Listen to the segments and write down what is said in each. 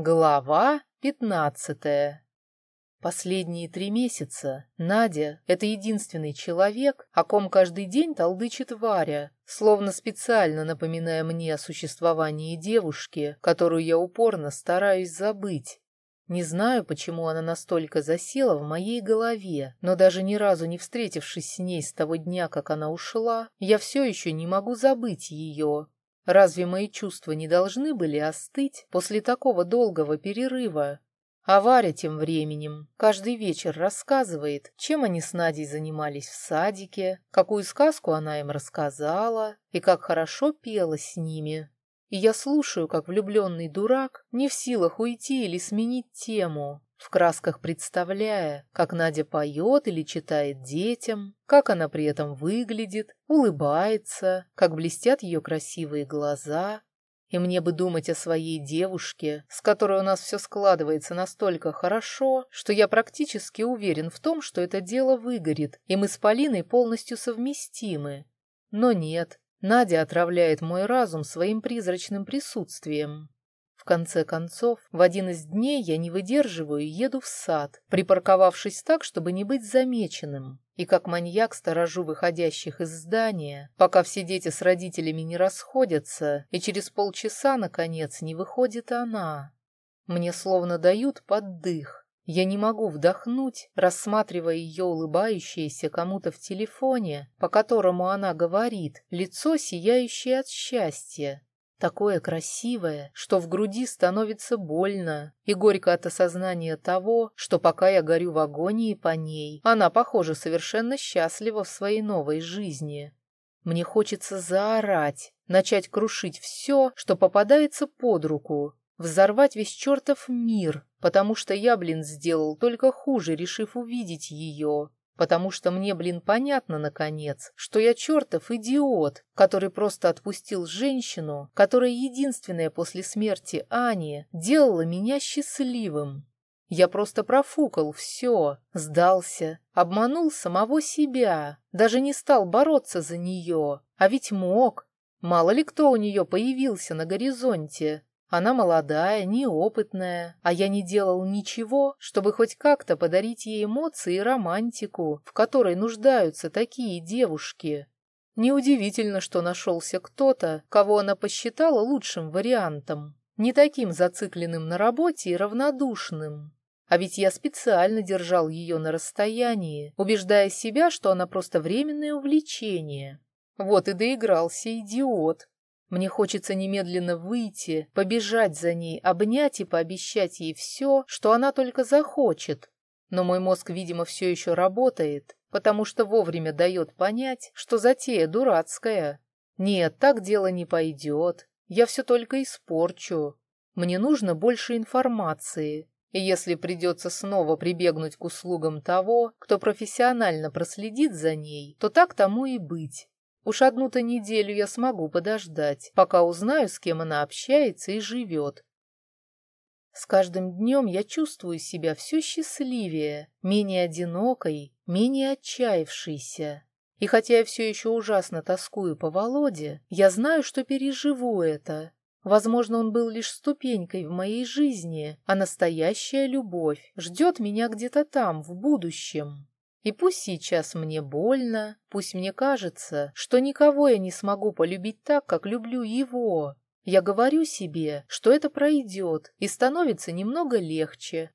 Глава пятнадцатая. Последние три месяца Надя — это единственный человек, о ком каждый день толдычит Варя, словно специально напоминая мне о существовании девушки, которую я упорно стараюсь забыть. Не знаю, почему она настолько засела в моей голове, но даже ни разу не встретившись с ней с того дня, как она ушла, я все еще не могу забыть ее. Разве мои чувства не должны были остыть после такого долгого перерыва? А Варя тем временем каждый вечер рассказывает, чем они с Надей занимались в садике, какую сказку она им рассказала и как хорошо пела с ними. И я слушаю, как влюбленный дурак, не в силах уйти или сменить тему, в красках представляя, как Надя поет или читает детям, как она при этом выглядит, улыбается, как блестят ее красивые глаза. И мне бы думать о своей девушке, с которой у нас все складывается настолько хорошо, что я практически уверен в том, что это дело выгорит, и мы с Полиной полностью совместимы. Но нет, Надя отравляет мой разум своим призрачным присутствием конце концов, в один из дней я не выдерживаю и еду в сад, припарковавшись так, чтобы не быть замеченным. И как маньяк сторожу выходящих из здания, пока все дети с родителями не расходятся, и через полчаса, наконец, не выходит она. Мне словно дают поддых. Я не могу вдохнуть, рассматривая ее улыбающееся кому-то в телефоне, по которому она говорит, лицо, сияющее от счастья. Такое красивое, что в груди становится больно, и горько от осознания того, что пока я горю в агонии по ней, она, похоже, совершенно счастлива в своей новой жизни. Мне хочется заорать, начать крушить все, что попадается под руку, взорвать весь чертов мир, потому что я, блин, сделал только хуже, решив увидеть ее, потому что мне, блин, понятно, наконец, что я чертов идиот, который просто отпустил женщину, которая единственная после смерти Ани делала меня счастливым. Я просто профукал все, сдался, обманул самого себя, даже не стал бороться за нее, а ведь мог. Мало ли кто у нее появился на горизонте, она молодая, неопытная, а я не делал ничего, чтобы хоть как-то подарить ей эмоции и романтику, в которой нуждаются такие девушки. Неудивительно, что нашелся кто-то, кого она посчитала лучшим вариантом, не таким зацикленным на работе и равнодушным. А ведь я специально держал ее на расстоянии, убеждая себя, что она просто временное увлечение. Вот и доигрался идиот, мне хочется немедленно выйти, побежать за ней, обнять и пообещать ей все, что она только захочет. Но мой мозг, видимо, все еще работает, потому что вовремя дает понять, что затея дурацкая. Нет, так дело не пойдет. Я все только испорчу. Мне нужно больше информации. И если придется снова прибегнуть к услугам того, кто профессионально проследит за ней, то так тому и быть. Уж одну-то неделю я смогу подождать, пока узнаю, с кем она общается и живет. С каждым днем я чувствую себя все счастливее, менее одинокой, менее отчаявшейся. И хотя я все еще ужасно тоскую по Володе, я знаю, что переживу это. Возможно, он был лишь ступенькой в моей жизни, а настоящая любовь ждет меня где-то там, в будущем. И пусть сейчас мне больно, пусть мне кажется, что никого я не смогу полюбить так, как люблю его. Я говорю себе, что это пройдет и становится немного легче.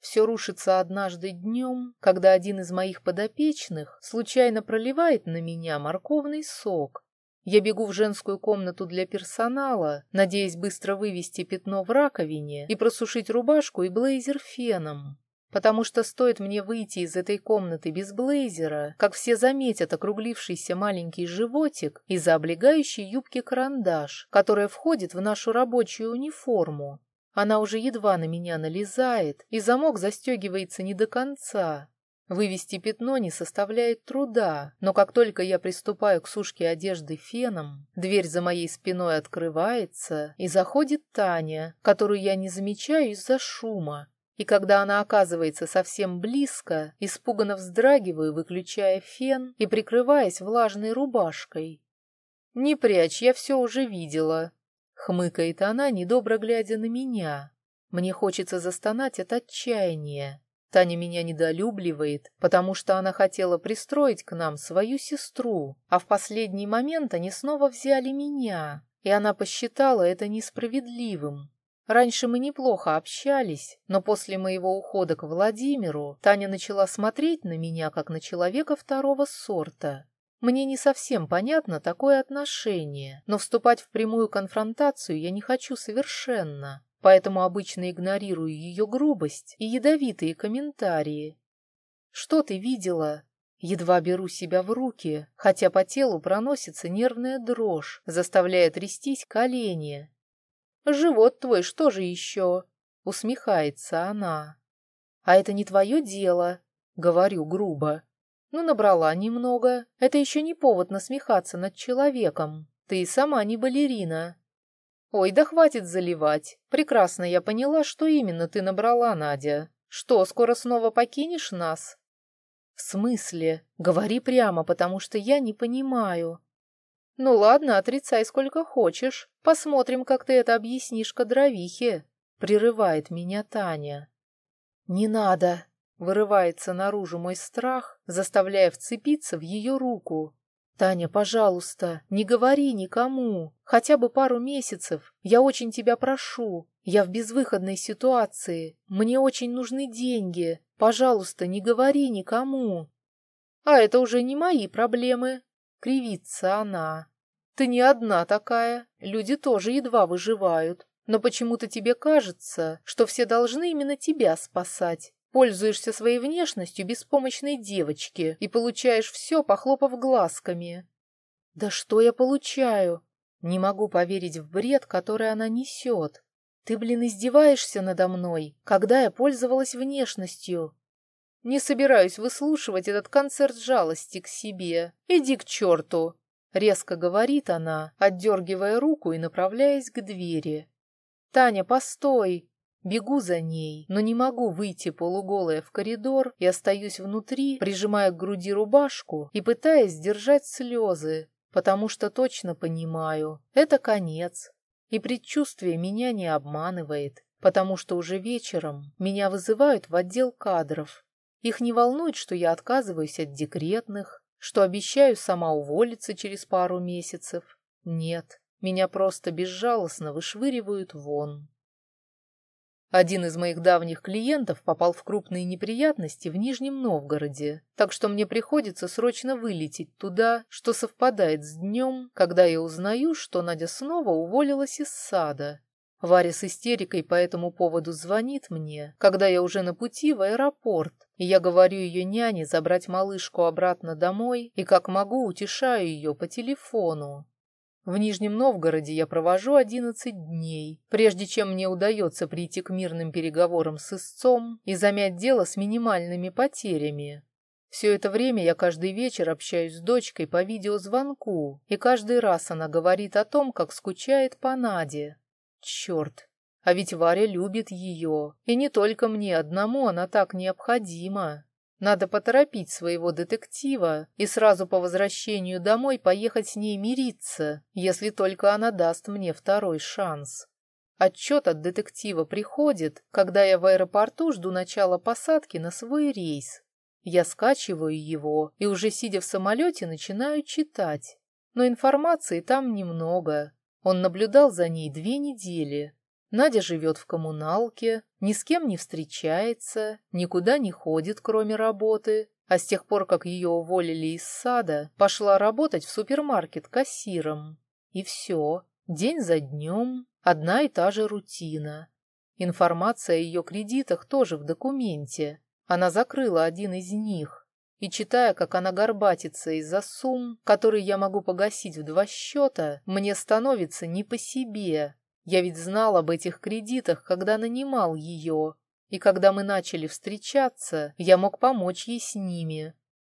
Все рушится однажды днем, когда один из моих подопечных случайно проливает на меня морковный сок. Я бегу в женскую комнату для персонала, надеясь быстро вывести пятно в раковине и просушить рубашку и блейзер феном потому что стоит мне выйти из этой комнаты без блейзера, как все заметят округлившийся маленький животик из-за облегающей юбки карандаш, которая входит в нашу рабочую униформу. Она уже едва на меня налезает, и замок застегивается не до конца. Вывести пятно не составляет труда, но как только я приступаю к сушке одежды феном, дверь за моей спиной открывается, и заходит Таня, которую я не замечаю из-за шума, и когда она оказывается совсем близко, испуганно вздрагиваю, выключая фен и прикрываясь влажной рубашкой. «Не прячь, я все уже видела», — хмыкает она, недобро глядя на меня. Мне хочется застонать от отчаяния. Таня меня недолюбливает, потому что она хотела пристроить к нам свою сестру, а в последний момент они снова взяли меня, и она посчитала это несправедливым. Раньше мы неплохо общались, но после моего ухода к Владимиру Таня начала смотреть на меня как на человека второго сорта. Мне не совсем понятно такое отношение, но вступать в прямую конфронтацию я не хочу совершенно поэтому обычно игнорирую ее грубость и ядовитые комментарии. «Что ты видела?» Едва беру себя в руки, хотя по телу проносится нервная дрожь, заставляя трястись колени. «Живот твой, что же еще?» — усмехается она. «А это не твое дело», — говорю грубо. «Ну, набрала немного. Это еще не повод насмехаться над человеком. Ты и сама не балерина. «Ой, да хватит заливать. Прекрасно я поняла, что именно ты набрала, Надя. Что, скоро снова покинешь нас?» «В смысле? Говори прямо, потому что я не понимаю». «Ну ладно, отрицай сколько хочешь. Посмотрим, как ты это объяснишь кадровихе», — прерывает меня Таня. «Не надо», — вырывается наружу мой страх, заставляя вцепиться в ее руку. «Таня, пожалуйста, не говори никому, хотя бы пару месяцев. Я очень тебя прошу. Я в безвыходной ситуации. Мне очень нужны деньги. Пожалуйста, не говори никому». «А это уже не мои проблемы», — кривится она. «Ты не одна такая. Люди тоже едва выживают. Но почему-то тебе кажется, что все должны именно тебя спасать. Пользуешься своей внешностью беспомощной девочки и получаешь все, похлопав глазками. Да что я получаю? Не могу поверить в бред, который она несет. Ты, блин, издеваешься надо мной, когда я пользовалась внешностью. Не собираюсь выслушивать этот концерт жалости к себе. Иди к черту. Резко говорит она, отдергивая руку и направляясь к двери. «Таня, постой!» Бегу за ней, но не могу выйти полуголая в коридор и остаюсь внутри, прижимая к груди рубашку и пытаясь сдержать слезы, потому что точно понимаю, это конец. И предчувствие меня не обманывает, потому что уже вечером меня вызывают в отдел кадров. Их не волнует, что я отказываюсь от декретных, что обещаю сама уволиться через пару месяцев. Нет, меня просто безжалостно вышвыривают вон. Один из моих давних клиентов попал в крупные неприятности в Нижнем Новгороде, так что мне приходится срочно вылететь туда, что совпадает с днем, когда я узнаю, что Надя снова уволилась из сада. Варя с истерикой по этому поводу звонит мне, когда я уже на пути в аэропорт, и я говорю ее няне забрать малышку обратно домой и как могу утешаю ее по телефону. В Нижнем Новгороде я провожу одиннадцать дней, прежде чем мне удается прийти к мирным переговорам с истцом и замять дело с минимальными потерями. Все это время я каждый вечер общаюсь с дочкой по видеозвонку, и каждый раз она говорит о том, как скучает по Наде. Черт, а ведь Варя любит ее, и не только мне одному она так необходима. Надо поторопить своего детектива и сразу по возвращению домой поехать с ней мириться, если только она даст мне второй шанс. Отчет от детектива приходит, когда я в аэропорту жду начала посадки на свой рейс. Я скачиваю его и уже сидя в самолете начинаю читать. Но информации там немного. Он наблюдал за ней две недели, Надя живет в коммуналке, ни с кем не встречается, никуда не ходит, кроме работы, а с тех пор, как ее уволили из сада, пошла работать в супермаркет кассиром. И все, день за днем, одна и та же рутина. Информация о ее кредитах тоже в документе. Она закрыла один из них. И читая, как она горбатится из-за сумм, которые я могу погасить в два счета, мне становится не по себе. Я ведь знал об этих кредитах, когда нанимал ее, и когда мы начали встречаться, я мог помочь ей с ними.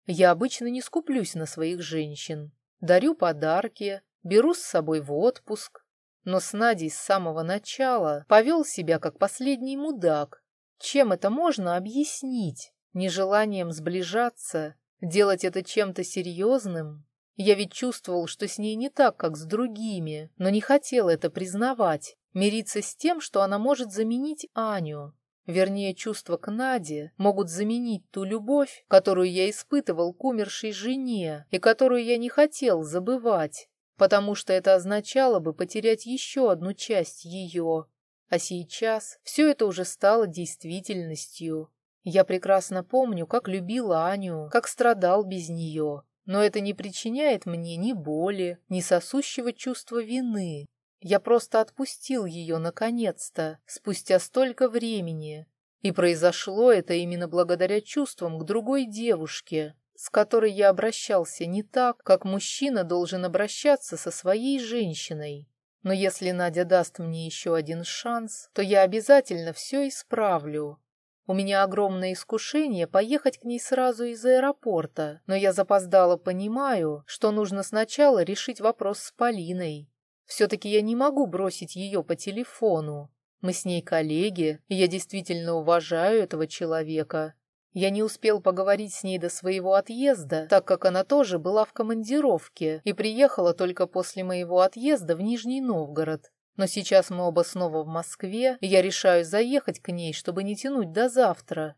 Я обычно не скуплюсь на своих женщин, дарю подарки, беру с собой в отпуск, но с Надей с самого начала повел себя как последний мудак. Чем это можно объяснить? Нежеланием сближаться, делать это чем-то серьезным? Я ведь чувствовал, что с ней не так, как с другими, но не хотел это признавать, мириться с тем, что она может заменить Аню. Вернее, чувства к Наде могут заменить ту любовь, которую я испытывал к умершей жене и которую я не хотел забывать, потому что это означало бы потерять еще одну часть ее. А сейчас все это уже стало действительностью. Я прекрасно помню, как любил Аню, как страдал без нее, но это не причиняет мне ни боли, ни сосущего чувства вины. Я просто отпустил ее наконец-то, спустя столько времени. И произошло это именно благодаря чувствам к другой девушке, с которой я обращался не так, как мужчина должен обращаться со своей женщиной. Но если Надя даст мне еще один шанс, то я обязательно все исправлю. У меня огромное искушение поехать к ней сразу из аэропорта, но я запоздало понимаю, что нужно сначала решить вопрос с Полиной. Все-таки я не могу бросить ее по телефону. Мы с ней коллеги, и я действительно уважаю этого человека. Я не успел поговорить с ней до своего отъезда, так как она тоже была в командировке и приехала только после моего отъезда в Нижний Новгород. Но сейчас мы оба снова в Москве, и я решаю заехать к ней, чтобы не тянуть до завтра.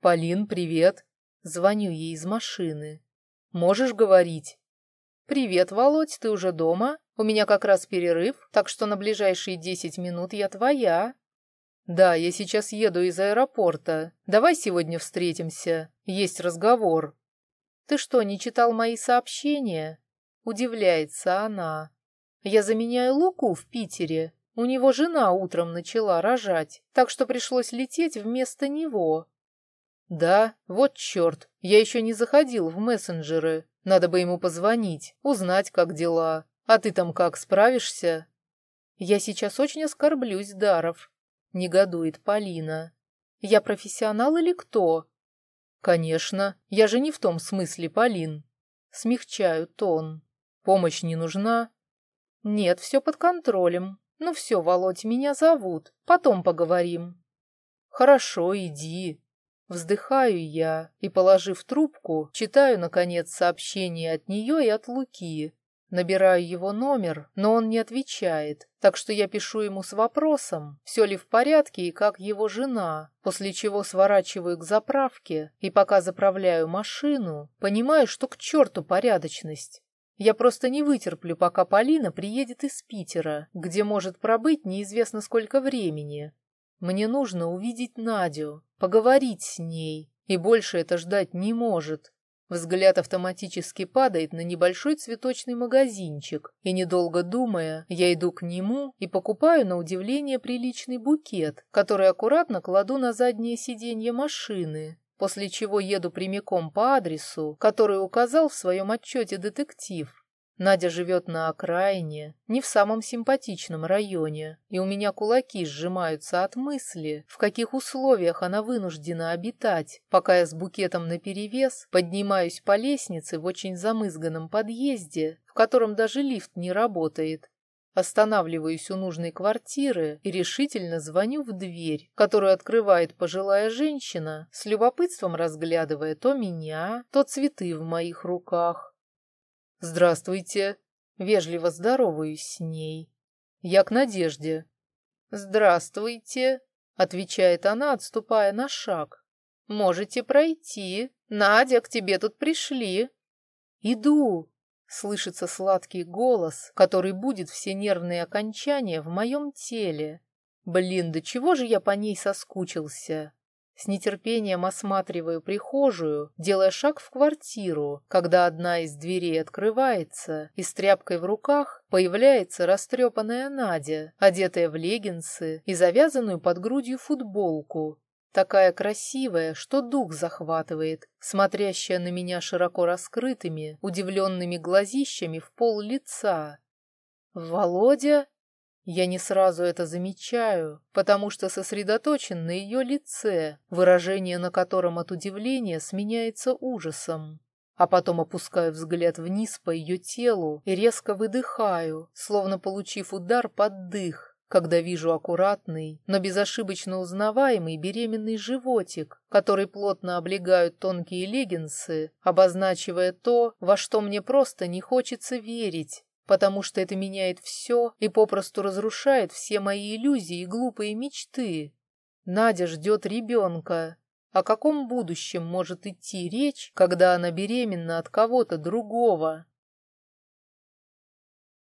«Полин, привет!» Звоню ей из машины. «Можешь говорить?» «Привет, Володь, ты уже дома? У меня как раз перерыв, так что на ближайшие десять минут я твоя». «Да, я сейчас еду из аэропорта. Давай сегодня встретимся. Есть разговор». «Ты что, не читал мои сообщения?» Удивляется она. Я заменяю Луку в Питере. У него жена утром начала рожать, так что пришлось лететь вместо него. Да, вот черт, я еще не заходил в мессенджеры. Надо бы ему позвонить, узнать, как дела. А ты там как, справишься? Я сейчас очень оскорблюсь, Даров. Негодует Полина. Я профессионал или кто? Конечно, я же не в том смысле, Полин. Смягчаю тон. Помощь не нужна, «Нет, все под контролем. Ну все, Володь, меня зовут. Потом поговорим». «Хорошо, иди». Вздыхаю я и, положив трубку, читаю, наконец, сообщение от нее и от Луки. Набираю его номер, но он не отвечает, так что я пишу ему с вопросом, все ли в порядке и как его жена, после чего сворачиваю к заправке и пока заправляю машину, понимаю, что к черту порядочность. Я просто не вытерплю, пока Полина приедет из Питера, где может пробыть неизвестно сколько времени. Мне нужно увидеть Надю, поговорить с ней, и больше это ждать не может. Взгляд автоматически падает на небольшой цветочный магазинчик, и, недолго думая, я иду к нему и покупаю на удивление приличный букет, который аккуратно кладу на заднее сиденье машины, после чего еду прямиком по адресу, который указал в своем отчете детектив. Надя живет на окраине, не в самом симпатичном районе, и у меня кулаки сжимаются от мысли, в каких условиях она вынуждена обитать, пока я с букетом наперевес поднимаюсь по лестнице в очень замызганном подъезде, в котором даже лифт не работает, Останавливаюсь у нужной квартиры и решительно звоню в дверь, которую открывает пожилая женщина, с любопытством разглядывая то меня, то цветы в моих руках. «Здравствуйте!» Вежливо здороваюсь с ней. «Я к Надежде». «Здравствуйте!» — отвечает она, отступая на шаг. «Можете пройти. Надя, к тебе тут пришли». «Иду!» Слышится сладкий голос, который будет все нервные окончания в моем теле. Блин, да чего же я по ней соскучился? С нетерпением осматриваю прихожую, делая шаг в квартиру, когда одна из дверей открывается, и с тряпкой в руках появляется растрепанная Надя, одетая в леггинсы и завязанную под грудью футболку, Такая красивая, что дух захватывает, смотрящая на меня широко раскрытыми, удивленными глазищами в пол лица. «Володя?» Я не сразу это замечаю, потому что сосредоточен на ее лице, выражение на котором от удивления сменяется ужасом. А потом опускаю взгляд вниз по ее телу и резко выдыхаю, словно получив удар под дых. Когда вижу аккуратный, но безошибочно узнаваемый беременный животик, который плотно облегают тонкие леггинсы, обозначивая то, во что мне просто не хочется верить, потому что это меняет все и попросту разрушает все мои иллюзии и глупые мечты. Надя ждет ребенка. О каком будущем может идти речь, когда она беременна от кого-то другого?